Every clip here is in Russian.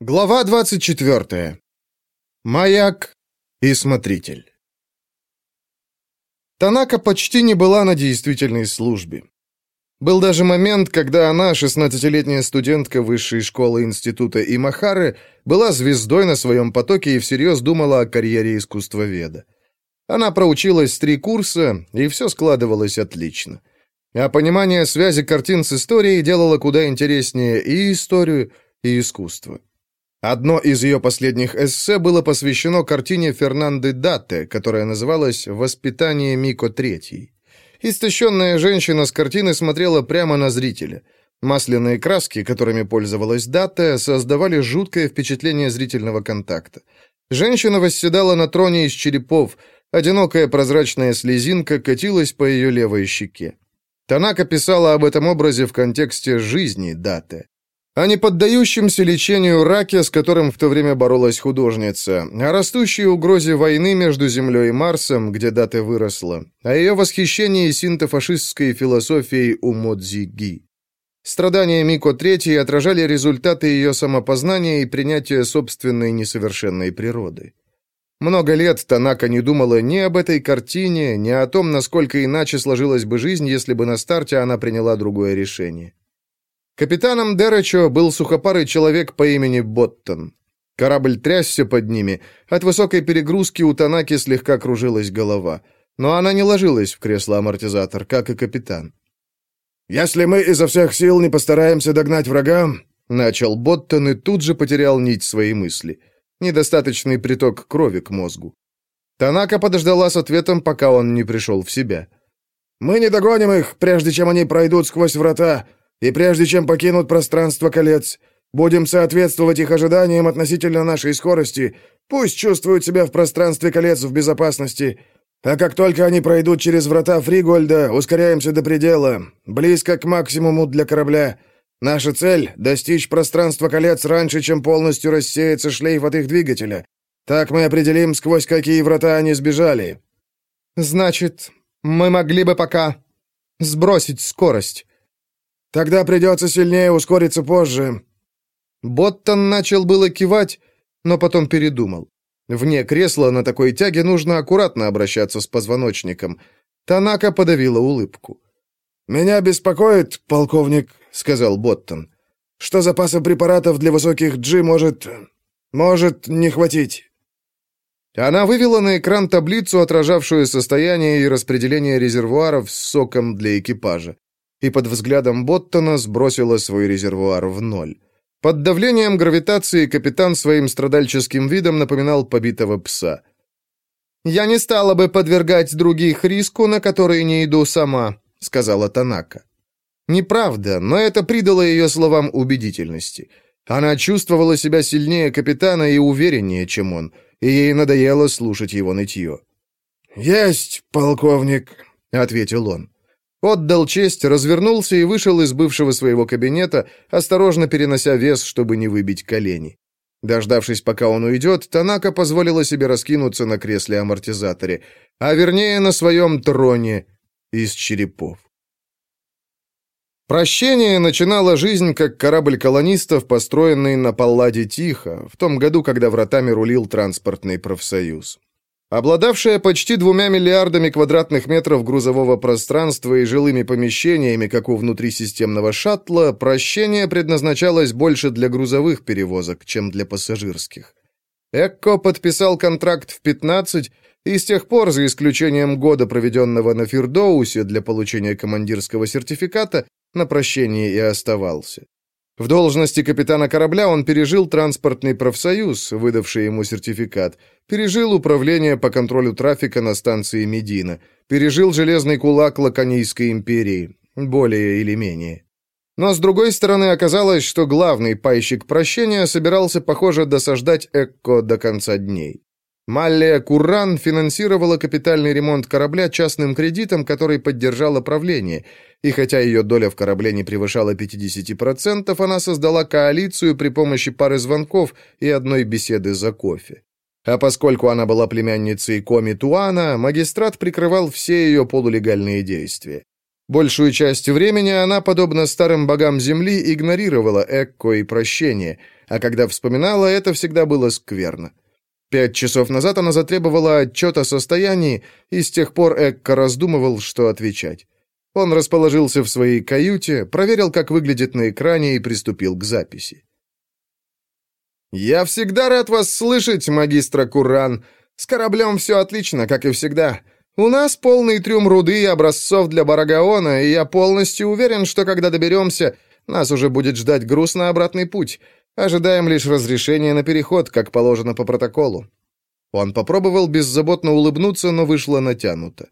Глава 24. Маяк и смотритель. Танака почти не была на действительной службе. Был даже момент, когда она, 16-летняя студентка высшей школы института Имахары, была звездой на своем потоке и всерьез думала о карьере искусствоведа. Она проучилась три курса, и все складывалось отлично. А понимание связи картин с историей делало куда интереснее и историю, и искусство. Одно из ее последних эссе было посвящено картине Фернанды Датте, которая называлась «Воспитание Мико Третьей». Истощенная женщина с картины смотрела прямо на зрителя. Масляные краски, которыми пользовалась Датте, создавали жуткое впечатление зрительного контакта. Женщина восседала на троне из черепов, одинокая прозрачная слезинка катилась по ее левой щеке. Танака писала об этом образе в контексте жизни Датте о неподдающемся лечению раке, с которым в то время боролась художница, о растущей угрозе войны между Землей и Марсом, где дата выросла, о ее восхищении синтофашистской философией у Модзи Страдания Мико III отражали результаты ее самопознания и принятия собственной несовершенной природы. Много лет Танака не думала ни об этой картине, ни о том, насколько иначе сложилась бы жизнь, если бы на старте она приняла другое решение. Капитаном Деречо был сухопарый человек по имени Боттон. Корабль трясся под ними. От высокой перегрузки у Танаки слегка кружилась голова. Но она не ложилась в кресло-амортизатор, как и капитан. «Если мы изо всех сил не постараемся догнать врага...» Начал Боттон и тут же потерял нить своей мысли. Недостаточный приток крови к мозгу. Танака подождала с ответом, пока он не пришел в себя. «Мы не догоним их, прежде чем они пройдут сквозь врата. И прежде чем покинут пространство колец, будем соответствовать их ожиданиям относительно нашей скорости. Пусть чувствуют себя в пространстве колец в безопасности. А как только они пройдут через врата Фригольда, ускоряемся до предела, близко к максимуму для корабля. Наша цель — достичь пространства колец раньше, чем полностью рассеется шлейф от их двигателя. Так мы определим, сквозь какие врата они сбежали». «Значит, мы могли бы пока сбросить скорость», Тогда придется сильнее ускориться позже». Боттон начал было кивать, но потом передумал. Вне кресла на такой тяге нужно аккуратно обращаться с позвоночником. Танака подавила улыбку. «Меня беспокоит, полковник», — сказал Боттон, «что запаса препаратов для высоких G может... может не хватить». Она вывела на экран таблицу, отражавшую состояние и распределение резервуаров с соком для экипажа и под взглядом Боттона сбросила свой резервуар в ноль. Под давлением гравитации капитан своим страдальческим видом напоминал побитого пса. «Я не стала бы подвергать других риску, на который не иду сама», — сказала Танака. Неправда, но это придало ее словам убедительности. Она чувствовала себя сильнее капитана и увереннее, чем он, и ей надоело слушать его нытье. «Есть, полковник», — ответил он. Отдал честь, развернулся и вышел из бывшего своего кабинета, осторожно перенося вес, чтобы не выбить колени. Дождавшись, пока он уйдет, Танака позволила себе раскинуться на кресле-амортизаторе, а вернее на своем троне из черепов. Прощение начинало жизнь как корабль колонистов, построенный на Палладе Тихо, в том году, когда вратами рулил транспортный профсоюз. Обладавшая почти двумя миллиардами квадратных метров грузового пространства и жилыми помещениями, как у внутрисистемного шаттла, прощение предназначалось больше для грузовых перевозок, чем для пассажирских. Экко подписал контракт в 15 и с тех пор, за исключением года, проведенного на Фирдоусе для получения командирского сертификата, на прощении и оставался. В должности капитана корабля он пережил транспортный профсоюз, выдавший ему сертификат, пережил управление по контролю трафика на станции Медина, пережил железный кулак Лаконийской империи, более или менее. Но, с другой стороны, оказалось, что главный пайщик прощения собирался, похоже, досаждать Экко до конца дней. Маллия Курран финансировала капитальный ремонт корабля частным кредитом, который поддержало правление, и хотя ее доля в корабле не превышала 50%, она создала коалицию при помощи пары звонков и одной беседы за кофе. А поскольку она была племянницей Коми Туана, магистрат прикрывал все ее полулегальные действия. Большую часть времени она, подобно старым богам Земли, игнорировала Экко и прощение, а когда вспоминала, это всегда было скверно. Пять часов назад она затребовала отчет о состоянии, и с тех пор Экко раздумывал, что отвечать. Он расположился в своей каюте, проверил, как выглядит на экране, и приступил к записи. «Я всегда рад вас слышать, магистра Куран. С кораблем все отлично, как и всегда. У нас полный трюм руды и образцов для Барагаона, и я полностью уверен, что когда доберемся, нас уже будет ждать груз на обратный путь. Ожидаем лишь разрешения на переход, как положено по протоколу». Он попробовал беззаботно улыбнуться, но вышло натянуто.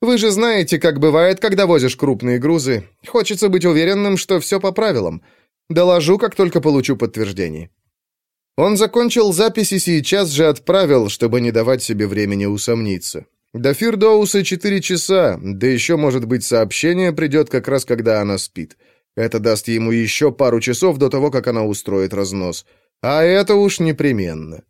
«Вы же знаете, как бывает, когда возишь крупные грузы. Хочется быть уверенным, что все по правилам. Доложу, как только получу подтверждение». Он закончил запись и сейчас же отправил, чтобы не давать себе времени усомниться. До Фирдоуса четыре часа, да еще, может быть, сообщение придет как раз, когда она спит. Это даст ему еще пару часов до того, как она устроит разнос. А это уж непременно.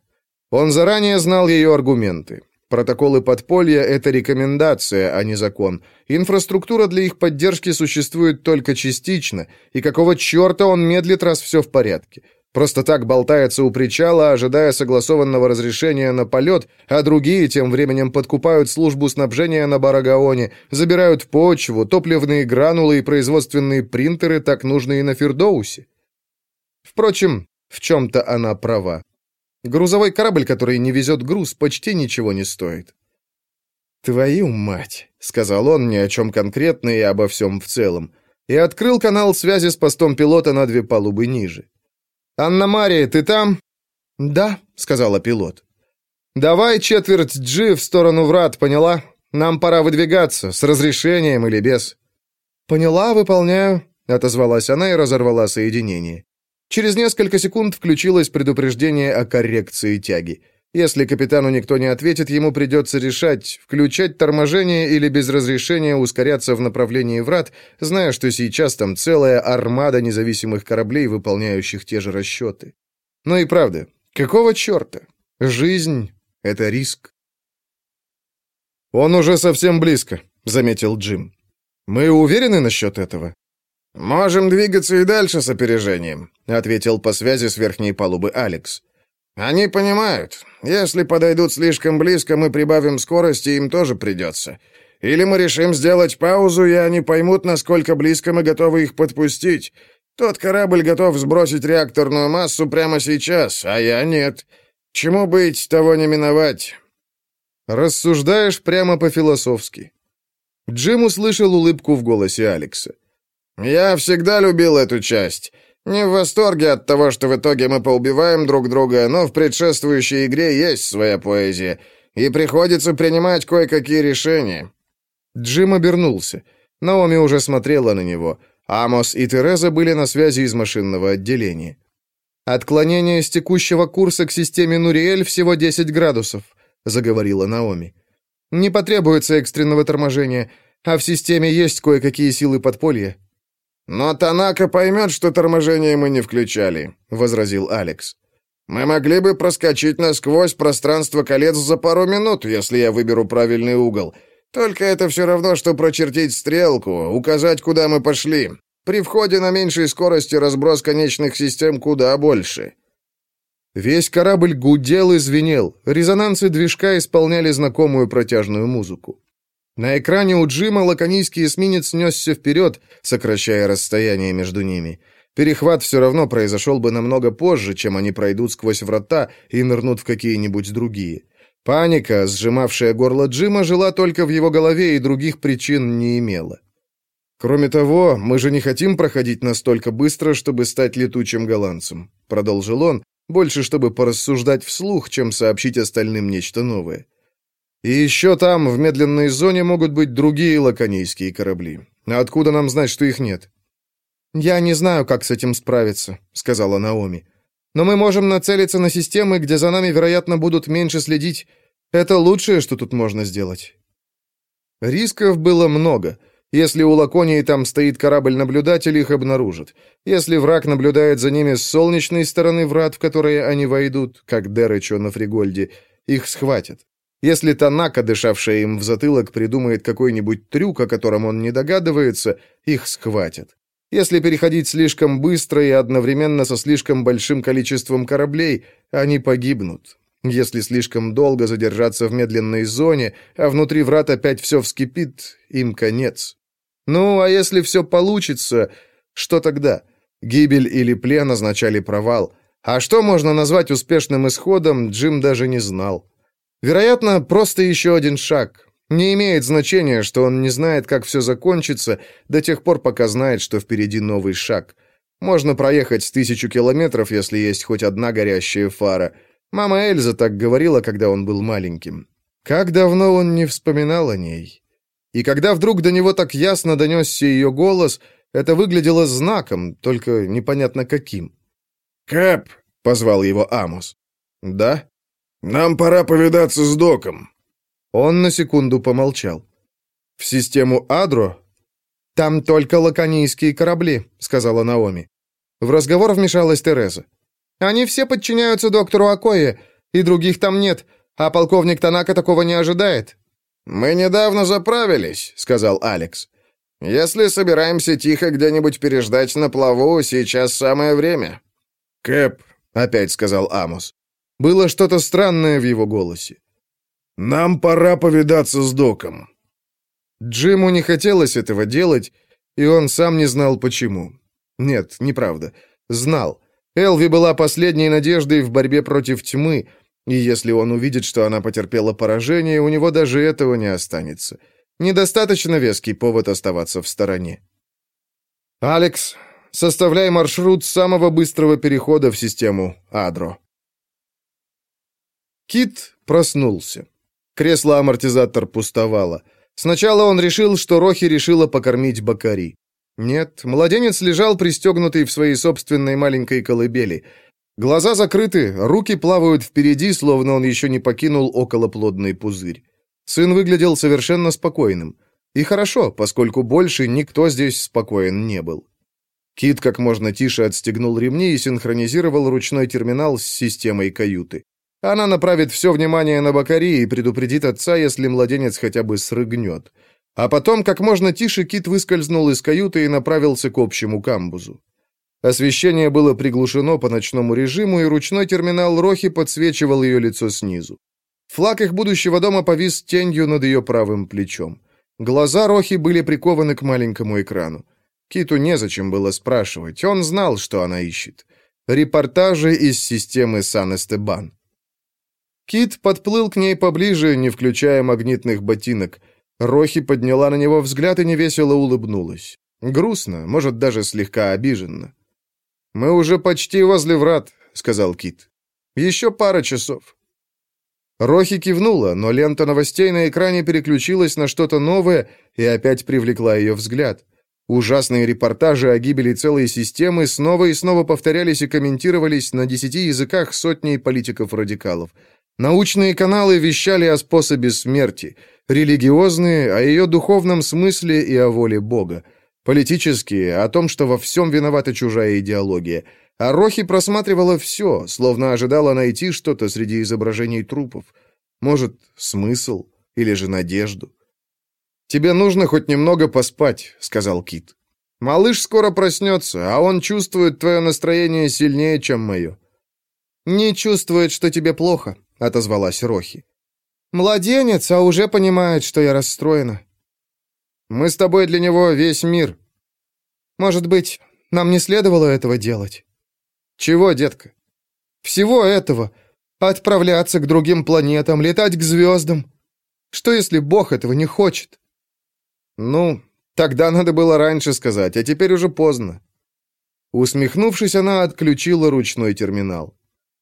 Он заранее знал ее аргументы. Протоколы подполья — это рекомендация, а не закон. Инфраструктура для их поддержки существует только частично, и какого черта он медлит, раз все в порядке? Просто так болтается у причала, ожидая согласованного разрешения на полет, а другие тем временем подкупают службу снабжения на Барагаоне, забирают почву, топливные гранулы и производственные принтеры, так нужные на Фердоусе. Впрочем, в чем-то она права. Грузовой корабль, который не везет груз, почти ничего не стоит. «Твою мать!» — сказал он ни о чем конкретно и обо всем в целом, и открыл канал связи с постом пилота на две палубы ниже. «Анна-Мария, ты там?» «Да», — сказала пилот. «Давай четверть G в сторону врат, поняла? Нам пора выдвигаться, с разрешением или без». «Поняла, выполняю», — отозвалась она и разорвала соединение. Через несколько секунд включилось предупреждение о коррекции тяги. Если капитану никто не ответит, ему придется решать, включать торможение или без разрешения ускоряться в направлении врат, зная, что сейчас там целая армада независимых кораблей, выполняющих те же расчеты. Но и правда, какого черта? Жизнь — это риск. «Он уже совсем близко», — заметил Джим. «Мы уверены насчет этого?» «Можем двигаться и дальше с опережением», — ответил по связи с верхней палубы Алекс. «Они понимают. Если подойдут слишком близко, мы прибавим скорости, им тоже придется. Или мы решим сделать паузу, и они поймут, насколько близко мы готовы их подпустить. Тот корабль готов сбросить реакторную массу прямо сейчас, а я нет. Чему быть, того не миновать». «Рассуждаешь прямо по-философски». Джим услышал улыбку в голосе Алекса. «Я всегда любил эту часть». Не в восторге от того, что в итоге мы поубиваем друг друга, но в предшествующей игре есть своя поэзия, и приходится принимать кое-какие решения». Джим обернулся. Наоми уже смотрела на него. Амос и Тереза были на связи из машинного отделения. «Отклонение с текущего курса к системе Нуриэль всего 10 градусов», — заговорила Наоми. «Не потребуется экстренного торможения, а в системе есть кое-какие силы подполья. «Но Танака поймет, что торможение мы не включали», — возразил Алекс. «Мы могли бы проскочить насквозь пространство колец за пару минут, если я выберу правильный угол. Только это все равно, что прочертить стрелку, указать, куда мы пошли. При входе на меньшей скорости разброс конечных систем куда больше». Весь корабль гудел и звенел, резонансы движка исполняли знакомую протяжную музыку. На экране у Джима лаконийский эсминец несся вперед, сокращая расстояние между ними. Перехват все равно произошел бы намного позже, чем они пройдут сквозь врата и нырнут в какие-нибудь другие. Паника, сжимавшая горло Джима, жила только в его голове и других причин не имела. «Кроме того, мы же не хотим проходить настолько быстро, чтобы стать летучим голландцем», — продолжил он, больше чтобы порассуждать вслух, чем сообщить остальным нечто новое. И еще там, в медленной зоне, могут быть другие лаконийские корабли. Откуда нам знать, что их нет? «Я не знаю, как с этим справиться», — сказала Наоми. «Но мы можем нацелиться на системы, где за нами, вероятно, будут меньше следить. Это лучшее, что тут можно сделать». Рисков было много. Если у Лаконии там стоит корабль-наблюдатель, их обнаружат. Если враг наблюдает за ними с солнечной стороны врат, в которые они войдут, как Деречо на Фригольде, их схватят. Если Танака, дышавшая им в затылок, придумает какой-нибудь трюк, о котором он не догадывается, их схватят. Если переходить слишком быстро и одновременно со слишком большим количеством кораблей, они погибнут. Если слишком долго задержаться в медленной зоне, а внутри врат опять все вскипит, им конец. Ну, а если все получится, что тогда? Гибель или плен означали провал. А что можно назвать успешным исходом, Джим даже не знал. Вероятно, просто еще один шаг, не имеет значения, что он не знает, как все закончится, до тех пор, пока знает, что впереди новый шаг. Можно проехать тысячу километров, если есть хоть одна горящая фара. Мама Эльза так говорила, когда он был маленьким. Как давно он не вспоминал о ней. И когда вдруг до него так ясно донесся ее голос, это выглядело знаком, только непонятно каким. «Кэп!» — позвал его Амос. «Да?» «Нам пора повидаться с доком». Он на секунду помолчал. «В систему Адро?» «Там только лаконийские корабли», — сказала Наоми. В разговор вмешалась Тереза. «Они все подчиняются доктору Акое, и других там нет, а полковник Танака такого не ожидает». «Мы недавно заправились», — сказал Алекс. «Если собираемся тихо где-нибудь переждать на плаву, сейчас самое время». «Кэп», — опять сказал Амос. Было что-то странное в его голосе. «Нам пора повидаться с доком». Джиму не хотелось этого делать, и он сам не знал почему. Нет, неправда. Знал. Элви была последней надеждой в борьбе против тьмы, и если он увидит, что она потерпела поражение, у него даже этого не останется. Недостаточно веский повод оставаться в стороне. «Алекс, составляй маршрут самого быстрого перехода в систему Адро». Кит проснулся. Кресло-амортизатор пустовало. Сначала он решил, что Рохи решила покормить Бакари. Нет, младенец лежал пристегнутый в своей собственной маленькой колыбели. Глаза закрыты, руки плавают впереди, словно он еще не покинул околоплодный пузырь. Сын выглядел совершенно спокойным. И хорошо, поскольку больше никто здесь спокоен не был. Кит как можно тише отстегнул ремни и синхронизировал ручной терминал с системой каюты. Она направит все внимание на Бакари и предупредит отца, если младенец хотя бы срыгнет. А потом, как можно тише, Кит выскользнул из каюты и направился к общему камбузу. Освещение было приглушено по ночному режиму, и ручной терминал Рохи подсвечивал ее лицо снизу. Флаг их будущего дома повис тенью над ее правым плечом. Глаза Рохи были прикованы к маленькому экрану. Киту незачем было спрашивать, он знал, что она ищет. Репортажи из системы Сан-Эстебан. Кит подплыл к ней поближе, не включая магнитных ботинок. Рохи подняла на него взгляд и невесело улыбнулась. Грустно, может, даже слегка обиженно. «Мы уже почти возле врат», — сказал Кит. «Еще пара часов». Рохи кивнула, но лента новостей на экране переключилась на что-то новое и опять привлекла ее взгляд. Ужасные репортажи о гибели целой системы снова и снова повторялись и комментировались на десяти языках сотней политиков-радикалов. Научные каналы вещали о способе смерти, религиозные — о ее духовном смысле и о воле Бога, политические — о том, что во всем виновата чужая идеология, а Рохи просматривала все, словно ожидала найти что-то среди изображений трупов. Может, смысл или же надежду. «Тебе нужно хоть немного поспать», — сказал Кит. «Малыш скоро проснется, а он чувствует твое настроение сильнее, чем мое». «Не чувствует, что тебе плохо», отозвалась Рохи. Младенец, а уже понимает, что я расстроена. Мы с тобой для него весь мир. Может быть, нам не следовало этого делать? Чего, детка? Всего этого. Отправляться к другим планетам, летать к звездам. Что, если Бог этого не хочет? Ну, тогда надо было раньше сказать, а теперь уже поздно. Усмехнувшись, она отключила ручной терминал.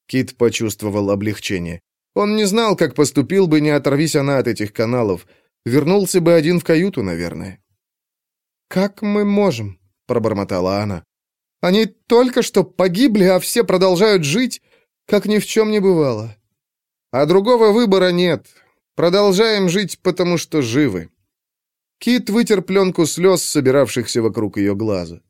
Кит почувствовал облегчение. Он не знал, как поступил бы, не оторвись она от этих каналов. Вернулся бы один в каюту, наверное. «Как мы можем?» — пробормотала она. «Они только что погибли, а все продолжают жить, как ни в чем не бывало. А другого выбора нет. Продолжаем жить, потому что живы». Кит вытер пленку слез, собиравшихся вокруг ее глаза.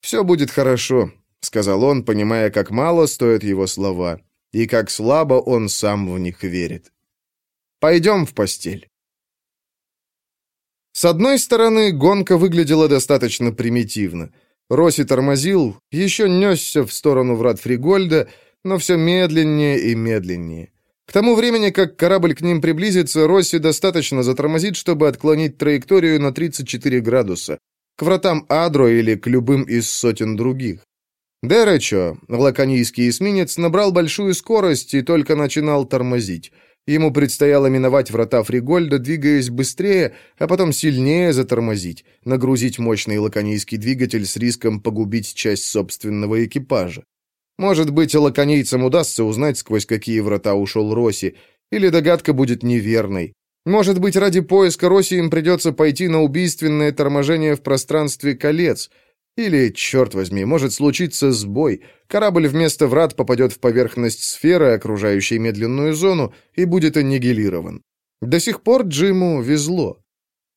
«Все будет хорошо», — сказал он, понимая, как мало стоят его слова и как слабо он сам в них верит. Пойдем в постель. С одной стороны, гонка выглядела достаточно примитивно. Росси тормозил, еще несся в сторону врат Фригольда, но все медленнее и медленнее. К тому времени, как корабль к ним приблизится, Росси достаточно затормозит, чтобы отклонить траекторию на 34 градуса, к вратам Адро или к любым из сотен других. Деречо, лаконийский эсминец, набрал большую скорость и только начинал тормозить. Ему предстояло миновать врата Фригольда, двигаясь быстрее, а потом сильнее затормозить, нагрузить мощный лаконийский двигатель с риском погубить часть собственного экипажа. Может быть, лаконийцам удастся узнать, сквозь какие врата ушел Росси, или догадка будет неверной. Может быть, ради поиска Росси им придется пойти на убийственное торможение в пространстве колец — или, черт возьми, может случиться сбой. Корабль вместо врат попадет в поверхность сферы, окружающей медленную зону, и будет аннигилирован. До сих пор Джиму везло.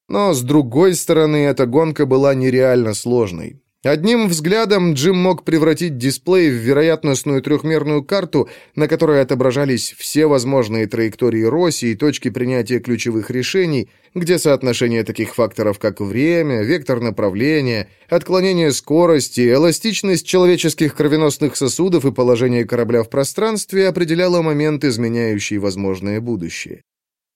Но, с другой стороны, эта гонка была нереально сложной. Одним взглядом Джим мог превратить дисплей в вероятностную трехмерную карту, на которой отображались все возможные траектории Росси и точки принятия ключевых решений, где соотношение таких факторов, как время, вектор направления, отклонение скорости, эластичность человеческих кровеносных сосудов и положение корабля в пространстве определяло момент, изменяющий возможное будущее.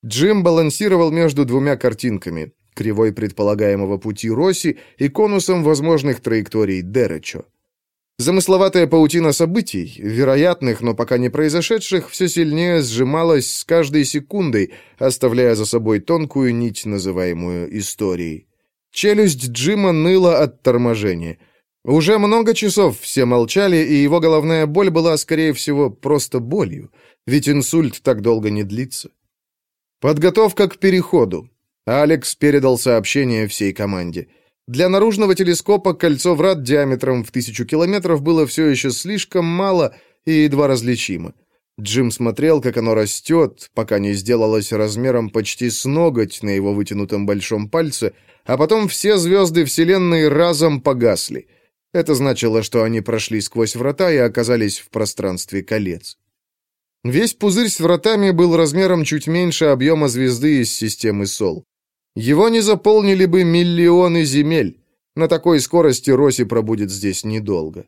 Джим балансировал между двумя картинками кривой предполагаемого пути Росси и конусом возможных траекторий Деречо. Замысловатая паутина событий, вероятных, но пока не произошедших, все сильнее сжималась с каждой секундой, оставляя за собой тонкую нить, называемую историей. Челюсть Джима ныла от торможения. Уже много часов все молчали, и его головная боль была, скорее всего, просто болью, ведь инсульт так долго не длится. Подготовка к переходу. Алекс передал сообщение всей команде. Для наружного телескопа кольцо врат диаметром в тысячу километров было все еще слишком мало и едва различимо. Джим смотрел, как оно растет, пока не сделалось размером почти с ноготь на его вытянутом большом пальце, а потом все звезды Вселенной разом погасли. Это значило, что они прошли сквозь врата и оказались в пространстве колец. Весь пузырь с вратами был размером чуть меньше объема звезды из системы Сол. Его не заполнили бы миллионы земель. На такой скорости Роси пробудет здесь недолго.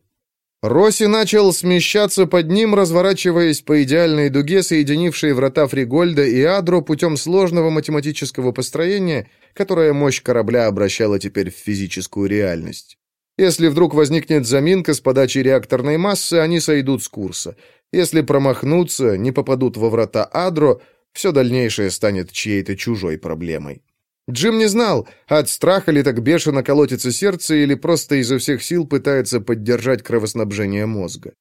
Роси начал смещаться под ним, разворачиваясь по идеальной дуге, соединившей врата Фригольда и Адро путем сложного математического построения, которое мощь корабля обращала теперь в физическую реальность. Если вдруг возникнет заминка с подачей реакторной массы, они сойдут с курса. Если промахнутся, не попадут во врата Адро, все дальнейшее станет чьей-то чужой проблемой. Джим не знал, от страха ли так бешено колотится сердце или просто изо всех сил пытается поддержать кровоснабжение мозга.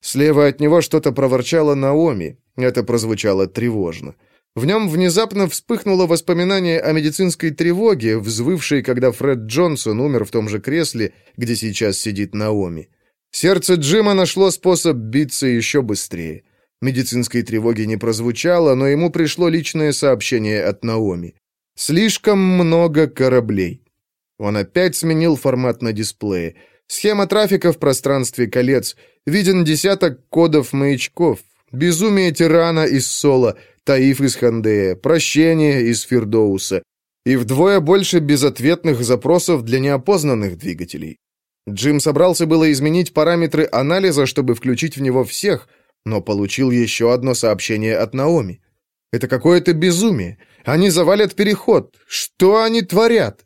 Слева от него что-то проворчало Наоми. Это прозвучало тревожно. В нем внезапно вспыхнуло воспоминание о медицинской тревоге, взвывшей, когда Фред Джонсон умер в том же кресле, где сейчас сидит Наоми. Сердце Джима нашло способ биться еще быстрее. Медицинской тревоги не прозвучало, но ему пришло личное сообщение от Наоми. Слишком много кораблей. Он опять сменил формат на дисплее. Схема трафика в пространстве колец. Виден десяток кодов маячков. Безумие тирана из Сола, Таиф из Хандея, Прощение из Фердоуса. И вдвое больше безответных запросов для неопознанных двигателей. Джим собрался было изменить параметры анализа, чтобы включить в него всех, но получил еще одно сообщение от Наоми. Это какое-то безумие. Они завалят переход. Что они творят?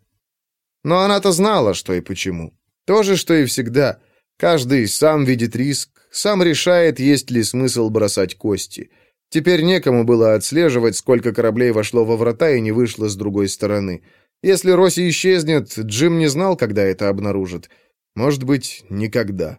Но она-то знала, что и почему. То же, что и всегда. Каждый сам видит риск, сам решает, есть ли смысл бросать кости. Теперь некому было отслеживать, сколько кораблей вошло во врата и не вышло с другой стороны. Если Росси исчезнет, Джим не знал, когда это обнаружит. Может быть, никогда.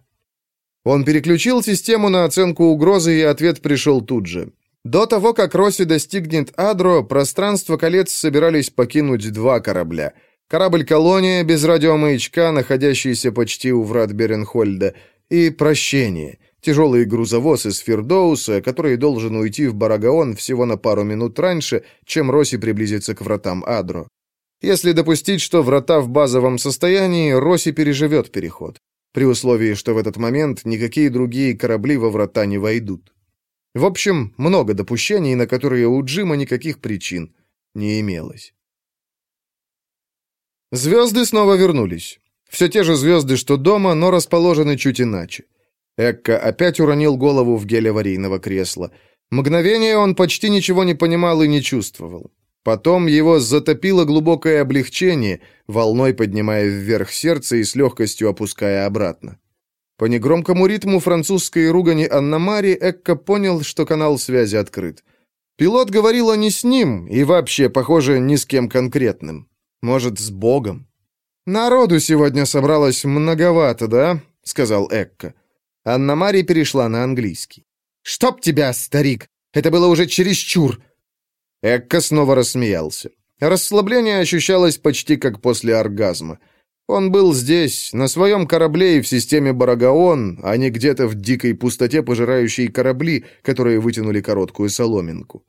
Он переключил систему на оценку угрозы, и ответ пришел тут же. До того, как Росси достигнет Адро, пространство колец собирались покинуть два корабля. Корабль-колония без радиомаячка, находящийся почти у врат Беренхольда, и «Прощение», тяжелый грузовоз из Фердоуса, который должен уйти в Барагаон всего на пару минут раньше, чем Росси приблизится к вратам Адро. Если допустить, что врата в базовом состоянии, Росси переживет переход, при условии, что в этот момент никакие другие корабли во врата не войдут. В общем, много допущений, на которые у Джима никаких причин не имелось. Звезды снова вернулись. Все те же звезды, что дома, но расположены чуть иначе. Экка опять уронил голову в гель аварийного кресла. Мгновение он почти ничего не понимал и не чувствовал. Потом его затопило глубокое облегчение, волной поднимая вверх сердце и с легкостью опуская обратно. По негромкому ритму французской ругани Анна-Мари Экка понял, что канал связи открыт. Пилот говорила не с ним и вообще, похоже, ни с кем конкретным. Может, с Богом. «Народу сегодня собралось многовато, да?» — сказал Экка. Анна-Мари перешла на английский. «Чтоб тебя, старик! Это было уже чересчур!» Экка снова рассмеялся. Расслабление ощущалось почти как после оргазма. Он был здесь, на своем корабле и в системе Барагаон, а не где-то в дикой пустоте, пожирающей корабли, которые вытянули короткую соломинку.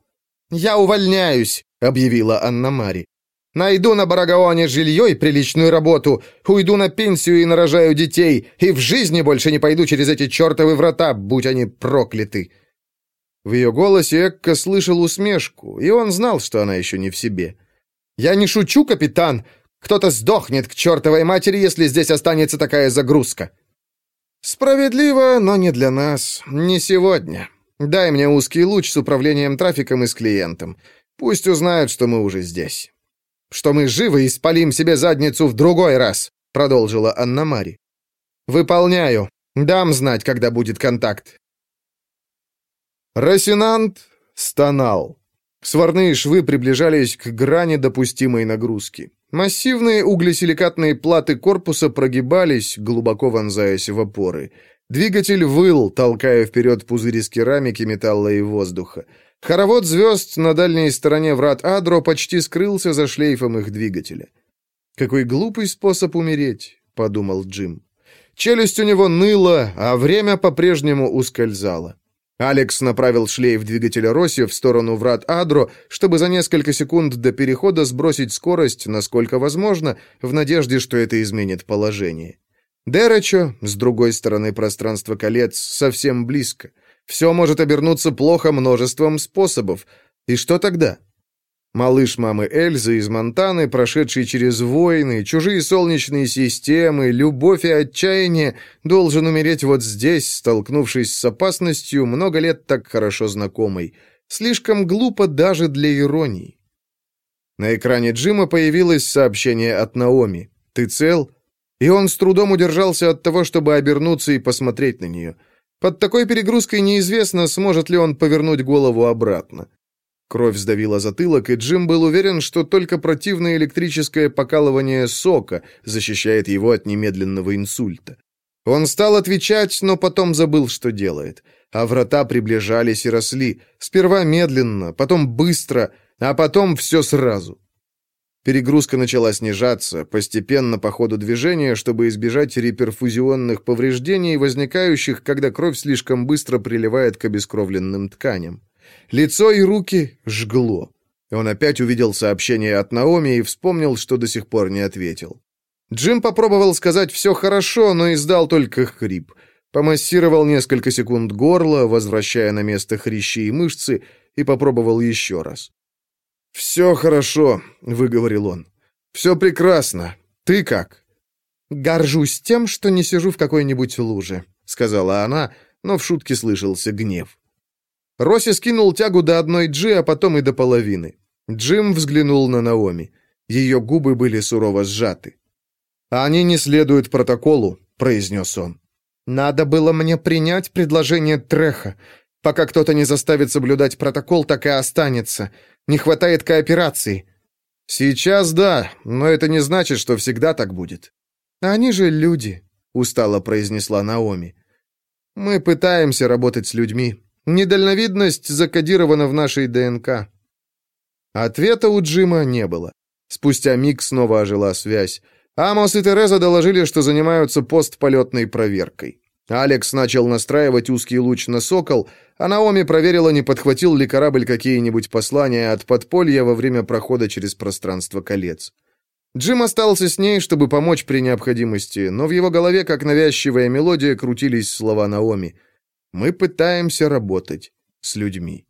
«Я увольняюсь», — объявила Анна-Мари. «Найду на Барагаоне жилье и приличную работу, уйду на пенсию и нарожаю детей, и в жизни больше не пойду через эти чертовы врата, будь они прокляты». В ее голосе Экка слышал усмешку, и он знал, что она еще не в себе. «Я не шучу, капитан! Кто-то сдохнет к чертовой матери, если здесь останется такая загрузка. Справедливо, но не для нас. Не сегодня. Дай мне узкий луч с управлением трафиком и с клиентом. Пусть узнают, что мы уже здесь. Что мы живы и спалим себе задницу в другой раз, продолжила Анна-Мари. Выполняю. Дам знать, когда будет контакт. Росинант стонал. Сварные швы приближались к грани допустимой нагрузки. Массивные углесиликатные платы корпуса прогибались, глубоко вонзаясь в опоры. Двигатель выл, толкая вперед пузыри с керамики, металла и воздуха. Хоровод звезд на дальней стороне врат Адро почти скрылся за шлейфом их двигателя. «Какой глупый способ умереть», — подумал Джим. Челюсть у него ныла, а время по-прежнему ускользало. Алекс направил шлейф двигателя Росси в сторону врат Адро, чтобы за несколько секунд до перехода сбросить скорость, насколько возможно, в надежде, что это изменит положение. Дерачо, с другой стороны пространства колец, совсем близко. Все может обернуться плохо множеством способов. И что тогда? Малыш мамы Эльзы из Монтаны, прошедший через войны, чужие солнечные системы, любовь и отчаяние, должен умереть вот здесь, столкнувшись с опасностью, много лет так хорошо знакомой. Слишком глупо даже для иронии. На экране Джима появилось сообщение от Наоми. «Ты цел?» И он с трудом удержался от того, чтобы обернуться и посмотреть на нее. Под такой перегрузкой неизвестно, сможет ли он повернуть голову обратно. Кровь сдавила затылок, и Джим был уверен, что только противное электрическое покалывание сока защищает его от немедленного инсульта. Он стал отвечать, но потом забыл, что делает. А врата приближались и росли. Сперва медленно, потом быстро, а потом все сразу. Перегрузка начала снижаться, постепенно по ходу движения, чтобы избежать реперфузионных повреждений, возникающих, когда кровь слишком быстро приливает к обескровленным тканям. Лицо и руки жгло. Он опять увидел сообщение от Наоми и вспомнил, что до сих пор не ответил. Джим попробовал сказать «все хорошо», но издал только хрип. Помассировал несколько секунд горло, возвращая на место хрящи и мышцы, и попробовал еще раз. «Все хорошо», — выговорил он. «Все прекрасно. Ты как?» «Горжусь тем, что не сижу в какой-нибудь луже», — сказала она, но в шутке слышался гнев. Росси скинул тягу до одной джи, а потом и до половины. Джим взглянул на Наоми. Ее губы были сурово сжаты. «Они не следуют протоколу», — произнес он. «Надо было мне принять предложение Треха. Пока кто-то не заставит соблюдать протокол, так и останется. Не хватает кооперации». «Сейчас да, но это не значит, что всегда так будет». «Они же люди», — устало произнесла Наоми. «Мы пытаемся работать с людьми. Недальновидность закодирована в нашей ДНК. Ответа у Джима не было. Спустя миг снова ожила связь. Амос и Тереза доложили, что занимаются постполетной проверкой. Алекс начал настраивать узкий луч на «Сокол», а Наоми проверила, не подхватил ли корабль какие-нибудь послания от подполья во время прохода через пространство колец. Джим остался с ней, чтобы помочь при необходимости, но в его голове, как навязчивая мелодия, крутились слова Наоми. Мы пытаемся работать с людьми.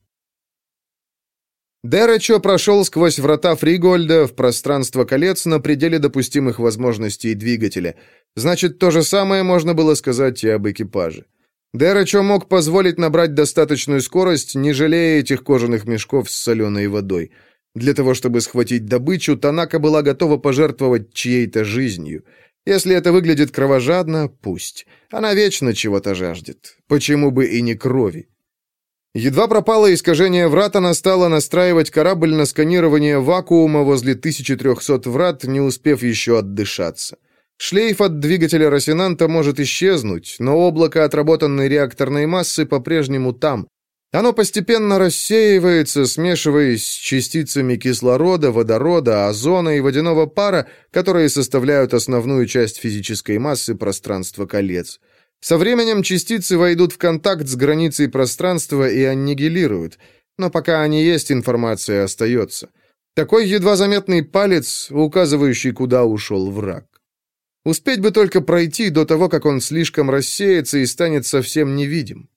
Деречо прошел сквозь врата Фригольда в пространство колец на пределе допустимых возможностей двигателя. Значит, то же самое можно было сказать и об экипаже. Деречо мог позволить набрать достаточную скорость, не жалея этих кожаных мешков с соленой водой. Для того, чтобы схватить добычу, Танака была готова пожертвовать чьей-то жизнью. Если это выглядит кровожадно, пусть. Она вечно чего-то жаждет. Почему бы и не крови? Едва пропало искажение врат, она стала настраивать корабль на сканирование вакуума возле 1300 врат, не успев еще отдышаться. Шлейф от двигателя Росинанта может исчезнуть, но облако отработанной реакторной массы по-прежнему там. Оно постепенно рассеивается, смешиваясь с частицами кислорода, водорода, озона и водяного пара, которые составляют основную часть физической массы пространства колец. Со временем частицы войдут в контакт с границей пространства и аннигилируют, но пока они есть, информация остается. Такой едва заметный палец, указывающий, куда ушел враг. Успеть бы только пройти до того, как он слишком рассеется и станет совсем невидим.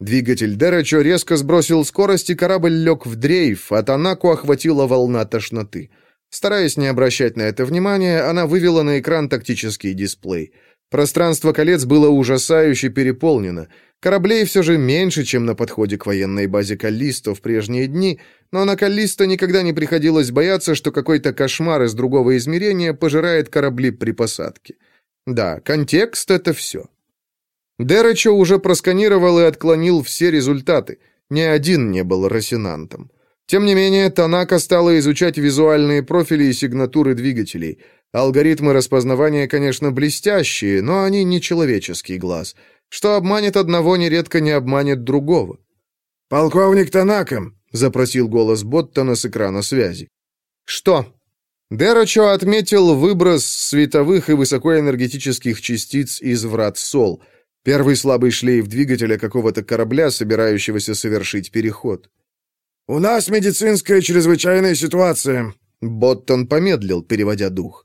Двигатель Дерачо резко сбросил скорость, и корабль лег в дрейф, а Танаку охватила волна тошноты. Стараясь не обращать на это внимания, она вывела на экран тактический дисплей — Пространство колец было ужасающе переполнено. Кораблей все же меньше, чем на подходе к военной базе Каллисто в прежние дни, но на Каллисто никогда не приходилось бояться, что какой-то кошмар из другого измерения пожирает корабли при посадке. Да, контекст — это все. Дерачо уже просканировал и отклонил все результаты. Ни один не был рассенантом. Тем не менее, Танака стала изучать визуальные профили и сигнатуры двигателей. Алгоритмы распознавания, конечно, блестящие, но они не человеческий глаз. Что обманет одного, нередко не обманет другого. «Полковник Танака», — запросил голос Боттона с экрана связи. «Что?» Дерачо отметил выброс световых и высокоэнергетических частиц из врат Сол, первый слабый шлейф двигателя какого-то корабля, собирающегося совершить переход. «У нас медицинская чрезвычайная ситуация», — Боттон помедлил, переводя дух.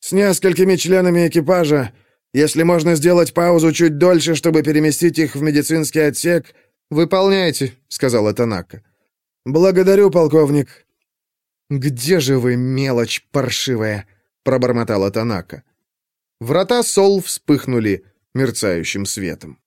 С несколькими членами экипажа. Если можно сделать паузу чуть дольше, чтобы переместить их в медицинский отсек...» «Выполняйте», — сказала Танака. «Благодарю, полковник». «Где же вы, мелочь паршивая?» — пробормотала Танака. Врата Сол вспыхнули мерцающим светом.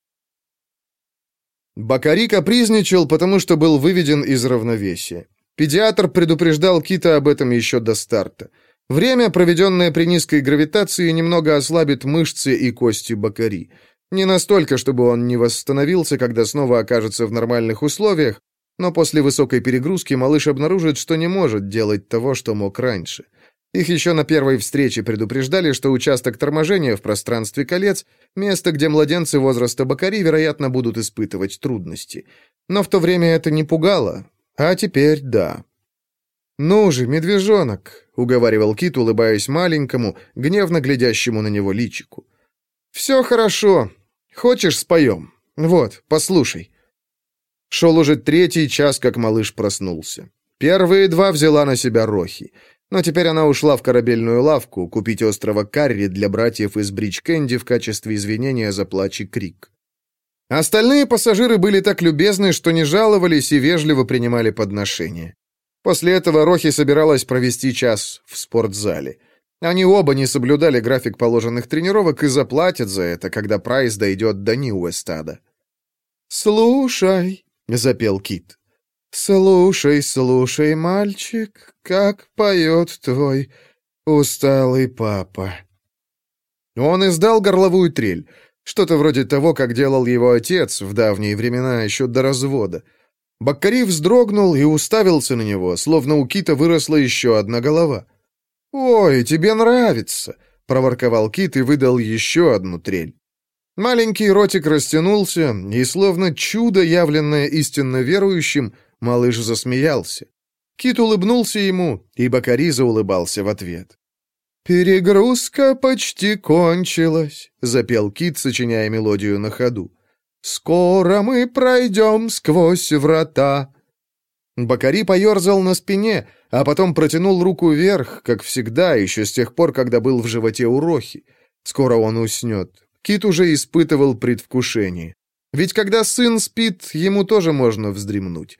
Бакари капризничал, потому что был выведен из равновесия. Педиатр предупреждал Кита об этом еще до старта. Время, проведенное при низкой гравитации, немного ослабит мышцы и кости Бакари. Не настолько, чтобы он не восстановился, когда снова окажется в нормальных условиях, но после высокой перегрузки малыш обнаружит, что не может делать того, что мог раньше. Их еще на первой встрече предупреждали, что участок торможения в пространстве колец — место, где младенцы возраста Бакари, вероятно, будут испытывать трудности. Но в то время это не пугало, а теперь да. «Ну же, медвежонок», — уговаривал Кит, улыбаясь маленькому, гневно глядящему на него личику. «Все хорошо. Хочешь, споем? Вот, послушай». Шел уже третий час, как малыш проснулся. Первые два взяла на себя Рохи. Но теперь она ушла в корабельную лавку купить острова Карри для братьев из Бридж Кэнди в качестве извинения за плач и крик. Остальные пассажиры были так любезны, что не жаловались и вежливо принимали подношения. После этого Рохи собиралась провести час в спортзале. Они оба не соблюдали график положенных тренировок и заплатят за это, когда прайс дойдет до Ньюэстада. «Слушай», — запел Кит, — «слушай, слушай, мальчик, как поет твой усталый папа». Он издал горловую трель, что-то вроде того, как делал его отец в давние времена, еще до развода — Баккари вздрогнул и уставился на него, словно у Кита выросла еще одна голова. «Ой, тебе нравится!» — проворковал Кит и выдал еще одну трель. Маленький ротик растянулся, и, словно чудо, явленное истинно верующим, малыш засмеялся. Кит улыбнулся ему, и Бакари заулыбался в ответ. «Перегрузка почти кончилась», — запел Кит, сочиняя мелодию на ходу. «Скоро мы пройдем сквозь врата». Бакари поерзал на спине, а потом протянул руку вверх, как всегда, еще с тех пор, когда был в животе у Рохи. Скоро он уснет. Кит уже испытывал предвкушение. Ведь когда сын спит, ему тоже можно вздремнуть.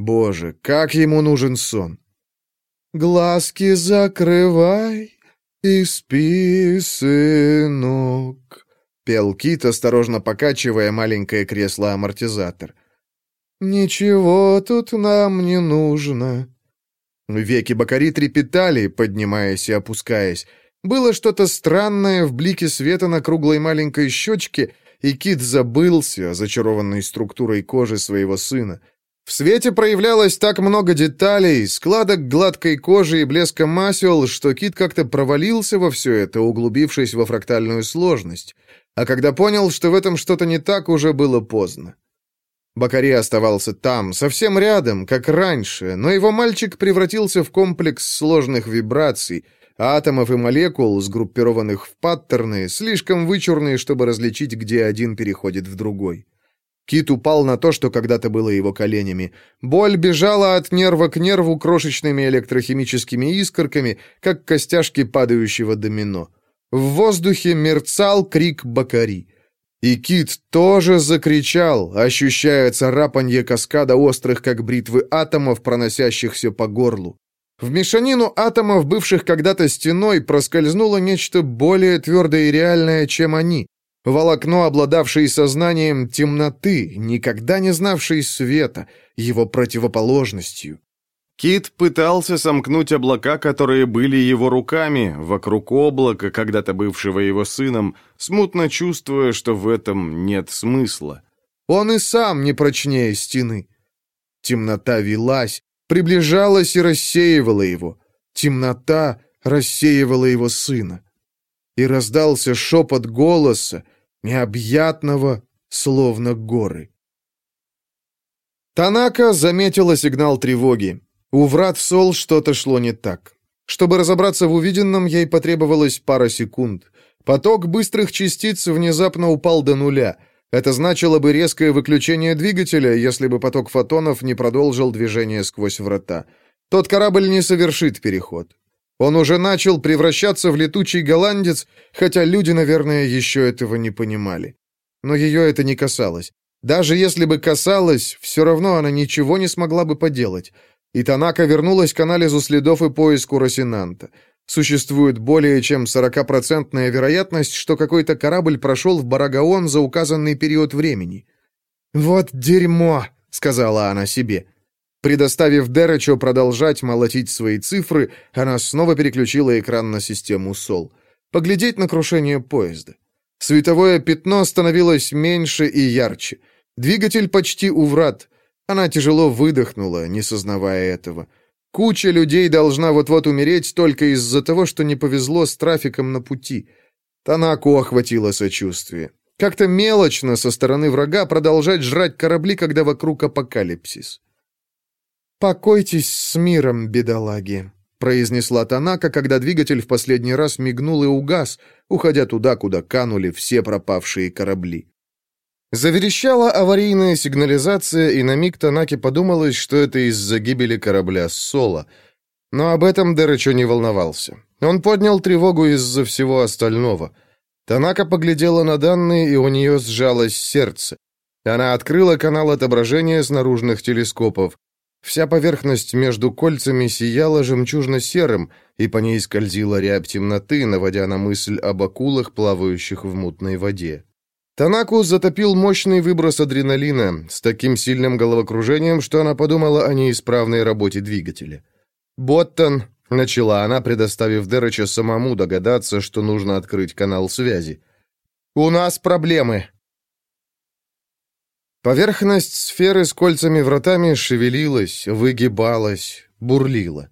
Боже, как ему нужен сон! «Глазки закрывай и спи, сынок», — пел Кит, осторожно покачивая маленькое кресло-амортизатор. «Ничего тут нам не нужно». Веки Бакари трепетали, поднимаясь и опускаясь. Было что-то странное в блике света на круглой маленькой щечке, и Кит забылся, зачарованный структурой кожи своего сына. В свете проявлялось так много деталей, складок гладкой кожи и блеска масел, что Кит как-то провалился во все это, углубившись во фрактальную сложность. А когда понял, что в этом что-то не так, уже было поздно. Бакари оставался там, совсем рядом, как раньше, но его мальчик превратился в комплекс сложных вибраций, атомов и молекул, сгруппированных в паттерны, слишком вычурные, чтобы различить, где один переходит в другой. Кит упал на то, что когда-то было его коленями. Боль бежала от нерва к нерву крошечными электрохимическими искорками, как костяшки падающего домино. В воздухе мерцал крик Бакари. И Кит тоже закричал, ощущая царапанье каскада острых, как бритвы атомов, проносящихся по горлу. В мешанину атомов, бывших когда-то стеной, проскользнуло нечто более твердое и реальное, чем они. Волокно, обладавшее сознанием темноты, никогда не знавшее света, его противоположностью. Кит пытался сомкнуть облака, которые были его руками, вокруг облака, когда-то бывшего его сыном, смутно чувствуя, что в этом нет смысла. Он и сам не прочнее стены. Темнота велась, приближалась и рассеивала его. Темнота рассеивала его сына и раздался шепот голоса, необъятного, словно горы. Танака заметила сигнал тревоги. У врат Сол что-то шло не так. Чтобы разобраться в увиденном, ей потребовалось пара секунд. Поток быстрых частиц внезапно упал до нуля. Это значило бы резкое выключение двигателя, если бы поток фотонов не продолжил движение сквозь врата. Тот корабль не совершит переход. Он уже начал превращаться в летучий голландец, хотя люди, наверное, еще этого не понимали. Но ее это не касалось. Даже если бы касалось, все равно она ничего не смогла бы поделать. И Танака вернулась к анализу следов и поиску Росинанта. Существует более чем 40% вероятность, что какой-то корабль прошел в Барагаон за указанный период времени. «Вот дерьмо!» — сказала она себе. Предоставив Деречо продолжать молотить свои цифры, она снова переключила экран на систему СОЛ. Поглядеть на крушение поезда. Световое пятно становилось меньше и ярче. Двигатель почти у врат. Она тяжело выдохнула, не сознавая этого. Куча людей должна вот-вот умереть только из-за того, что не повезло с трафиком на пути. Танаку охватило сочувствие. Как-то мелочно со стороны врага продолжать жрать корабли, когда вокруг апокалипсис. «Покойтесь с миром, бедолаги», — произнесла Танака, когда двигатель в последний раз мигнул и угас, уходя туда, куда канули все пропавшие корабли. Заверещала аварийная сигнализация, и на миг Танаке подумалось, что это из-за гибели корабля Соло. Но об этом Деречо не волновался. Он поднял тревогу из-за всего остального. Танака поглядела на данные, и у нее сжалось сердце. Она открыла канал отображения с наружных телескопов. Вся поверхность между кольцами сияла жемчужно-серым, и по ней скользила рябь темноты, наводя на мысль об акулах, плавающих в мутной воде. Танаку затопил мощный выброс адреналина с таким сильным головокружением, что она подумала о неисправной работе двигателя. «Боттон», — начала она, предоставив Дерыча самому догадаться, что нужно открыть канал связи. «У нас проблемы. Поверхность сферы с кольцами-вратами шевелилась, выгибалась, бурлила.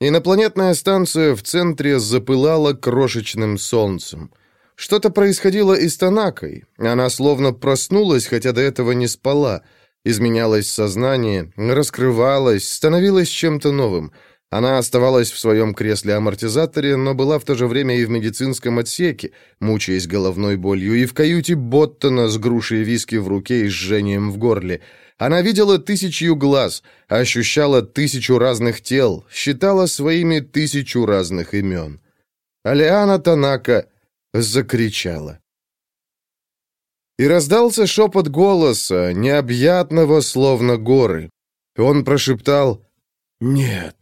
Инопланетная станция в центре запылала крошечным солнцем. Что-то происходило и с Танакой. Она словно проснулась, хотя до этого не спала. Изменялось сознание, раскрывалось, становилось чем-то новым — она оставалась в своем кресле-амортизаторе, но была в то же время и в медицинском отсеке, мучаясь головной болью, и в каюте Боттона с грушей виски в руке и жжением в горле. Она видела тысячью глаз, ощущала тысячу разных тел, считала своими тысячу разных имен. Алиана Танака закричала. И раздался шепот голоса, необъятного, словно горы. Он прошептал «Нет».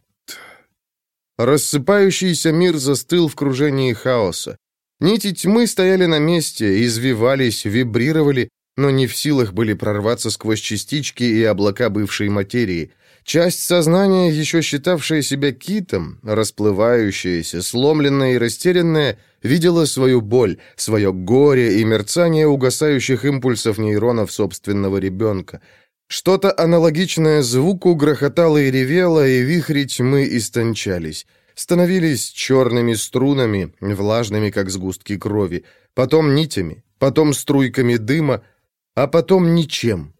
Рассыпающийся мир застыл в кружении хаоса. Нити тьмы стояли на месте, извивались, вибрировали, но не в силах были прорваться сквозь частички и облака бывшей материи. Часть сознания, еще считавшая себя китом, расплывающаяся, сломленная и растерянная, видела свою боль, свое горе и мерцание угасающих импульсов нейронов собственного ребенка. Что-то аналогичное звуку грохотало и ревело, и вихри тьмы истончались становились черными струнами, влажными, как сгустки крови, потом нитями, потом струйками дыма, а потом ничем.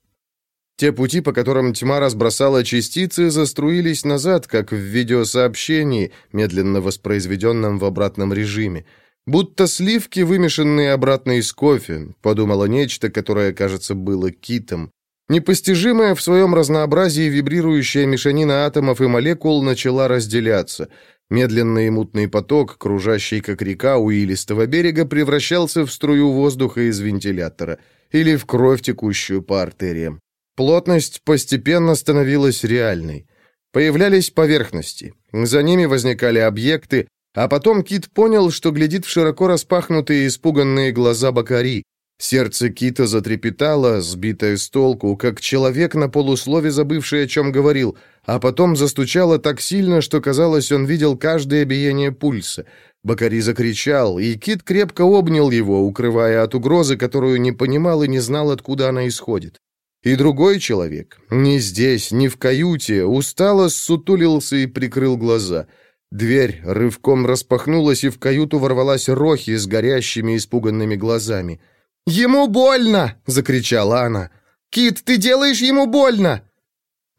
Те пути, по которым тьма разбросала частицы, заструились назад, как в видеосообщении, медленно воспроизведенном в обратном режиме. Будто сливки, вымешанные обратно из кофе, подумала нечто, которое, кажется, было китом. Непостижимая в своем разнообразии вибрирующая мешанина атомов и молекул начала разделяться. Медленный и мутный поток, кружащий как река у илистого берега, превращался в струю воздуха из вентилятора или в кровь, текущую по артериям. Плотность постепенно становилась реальной. Появлялись поверхности. За ними возникали объекты, а потом Кит понял, что глядит в широко распахнутые испуганные глаза Бакари, Сердце Кита затрепетало, сбитое с толку, как человек на полуслове забывший, о чем говорил, а потом застучало так сильно, что, казалось, он видел каждое биение пульса. Бакари закричал, и Кит крепко обнял его, укрывая от угрозы, которую не понимал и не знал, откуда она исходит. И другой человек, не здесь, не в каюте, устало ссутулился и прикрыл глаза. Дверь рывком распахнулась, и в каюту ворвалась Рохи с горящими испуганными глазами. «Ему больно!» — закричала она. «Кит, ты делаешь ему больно!»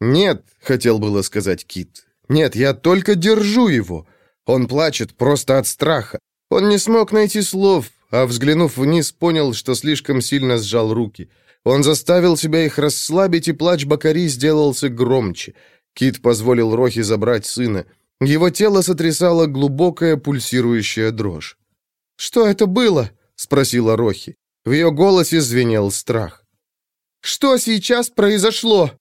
«Нет», — хотел было сказать Кит. «Нет, я только держу его. Он плачет просто от страха. Он не смог найти слов, а, взглянув вниз, понял, что слишком сильно сжал руки. Он заставил себя их расслабить, и плач Бакари сделался громче. Кит позволил Рохи забрать сына. Его тело сотрясало глубокая пульсирующая дрожь. «Что это было?» — спросила Рохи. В ее голосе звенел страх. «Что сейчас произошло?»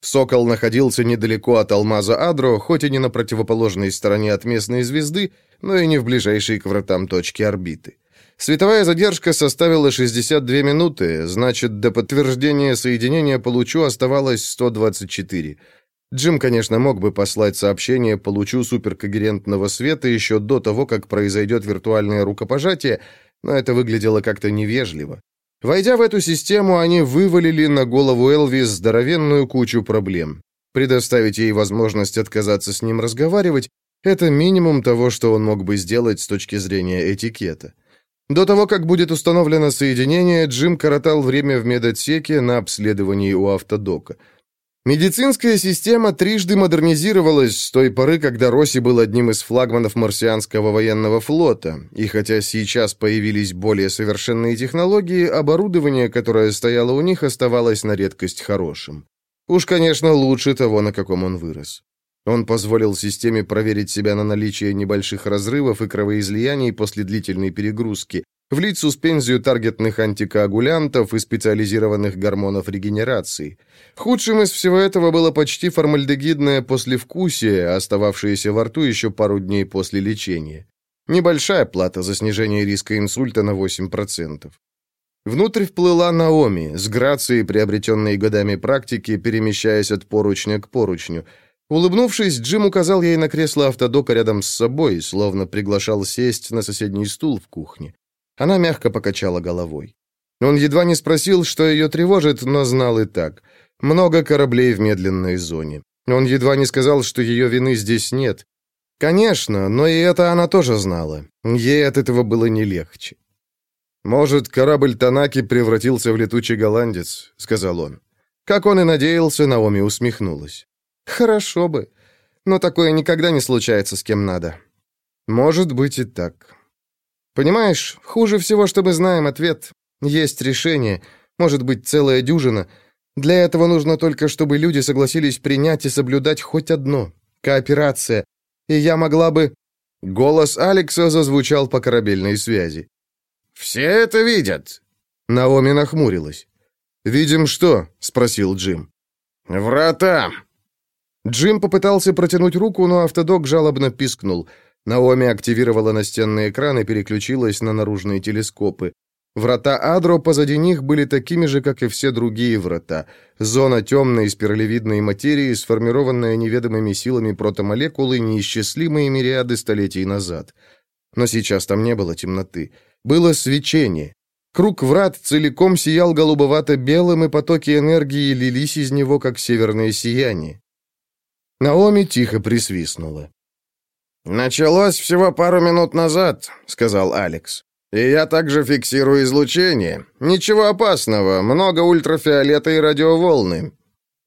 Сокол находился недалеко от алмаза Адро, хоть и не на противоположной стороне от местной звезды, но и не в ближайшей к вратам точке орбиты. Световая задержка составила 62 минуты, значит, до подтверждения соединения по лучу оставалось 124. Джим, конечно, мог бы послать сообщение по лучу суперкогерентного света еще до того, как произойдет виртуальное рукопожатие, но это выглядело как-то невежливо. Войдя в эту систему, они вывалили на голову Элвис здоровенную кучу проблем. Предоставить ей возможность отказаться с ним разговаривать – это минимум того, что он мог бы сделать с точки зрения этикета. До того, как будет установлено соединение, Джим коротал время в медотсеке на обследовании у автодока – Медицинская система трижды модернизировалась с той поры, когда Росси был одним из флагманов марсианского военного флота, и хотя сейчас появились более совершенные технологии, оборудование, которое стояло у них, оставалось на редкость хорошим. Уж, конечно, лучше того, на каком он вырос. Он позволил системе проверить себя на наличие небольших разрывов и кровоизлияний после длительной перегрузки, влить суспензию таргетных антикоагулянтов и специализированных гормонов регенерации. Худшим из всего этого было почти формальдегидное послевкусие, остававшееся во рту еще пару дней после лечения. Небольшая плата за снижение риска инсульта на 8%. Внутрь вплыла Наоми, с грацией, приобретенной годами практики, перемещаясь от поручня к поручню. Улыбнувшись, Джим указал ей на кресло автодока рядом с собой, словно приглашал сесть на соседний стул в кухне. Она мягко покачала головой. Он едва не спросил, что ее тревожит, но знал и так. Много кораблей в медленной зоне. Он едва не сказал, что ее вины здесь нет. Конечно, но и это она тоже знала. Ей от этого было не легче. «Может, корабль Танаки превратился в летучий голландец», — сказал он. Как он и надеялся, Наоми усмехнулась. «Хорошо бы. Но такое никогда не случается с кем надо». «Может быть и так. Понимаешь, хуже всего, что мы знаем ответ. Есть решение, может быть, целая дюжина. Для этого нужно только, чтобы люди согласились принять и соблюдать хоть одно. Кооперация. И я могла бы... Голос Алекса зазвучал по корабельной связи. «Все это видят!» Наоми нахмурилась. «Видим что?» — спросил Джим. «Врата!» Джим попытался протянуть руку, но автодок жалобно пискнул. Наоми активировала настенный экран и переключилась на наружные телескопы. Врата Адро позади них были такими же, как и все другие врата. Зона темной спиралевидной материи, сформированная неведомыми силами протомолекулы, неисчислимые мириады столетий назад. Но сейчас там не было темноты. Было свечение. Круг врат целиком сиял голубовато-белым, и потоки энергии лились из него, как северное сияние. Наоми тихо присвистнула. «Началось всего пару минут назад», — сказал Алекс. «И я также фиксирую излучение. Ничего опасного, много ультрафиолета и радиоволны».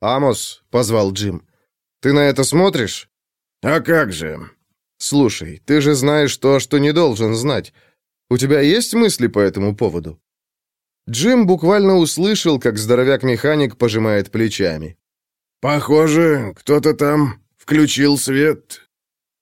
«Амос», — позвал Джим, — «ты на это смотришь?» «А как же?» «Слушай, ты же знаешь то, что не должен знать. У тебя есть мысли по этому поводу?» Джим буквально услышал, как здоровяк-механик пожимает плечами. «Похоже, кто-то там включил свет».